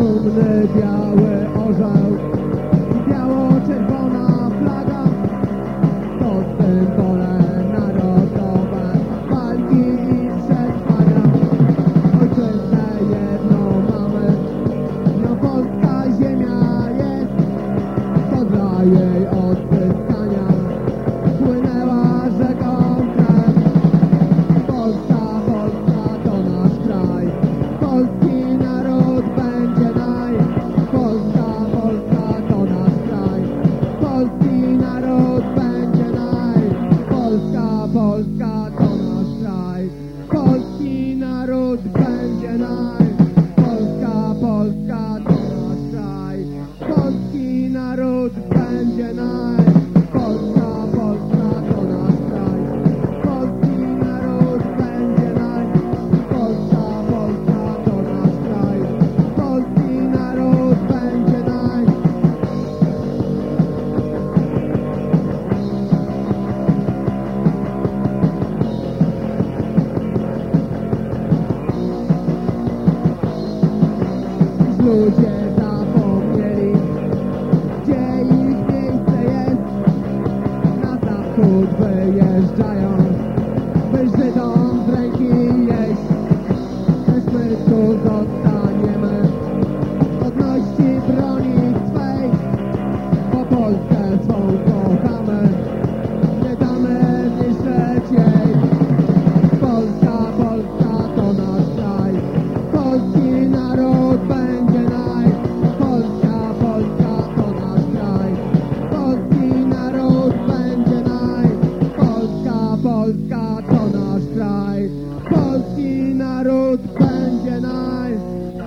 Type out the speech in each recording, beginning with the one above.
ogromny biały orzeł i biało-czerwona flaga to symbole narodowe walki i przetrwania. Ojczyznę jedną mamy, no polska ziemia jest, to dla jej Polska, to nasz kraj, polski naród będzie Ludzie zapomnieli, gdzie ich miejsce jest. Na zachód wyjeżdżają, by Żydom z ręki jeść. Lecz my tu zostaniemy, godności broni swej, bo Polskę swą kochamy, nie damy zniszczyć jej. Polska to nasz kraj. Polski naród będzie naj.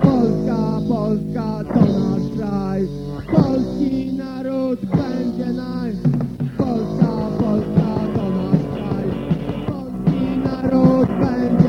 Polska, Polska to nasz kraj. Polski naród będzie naj. Polska, Polska to nasz kraj. Polski naród będzie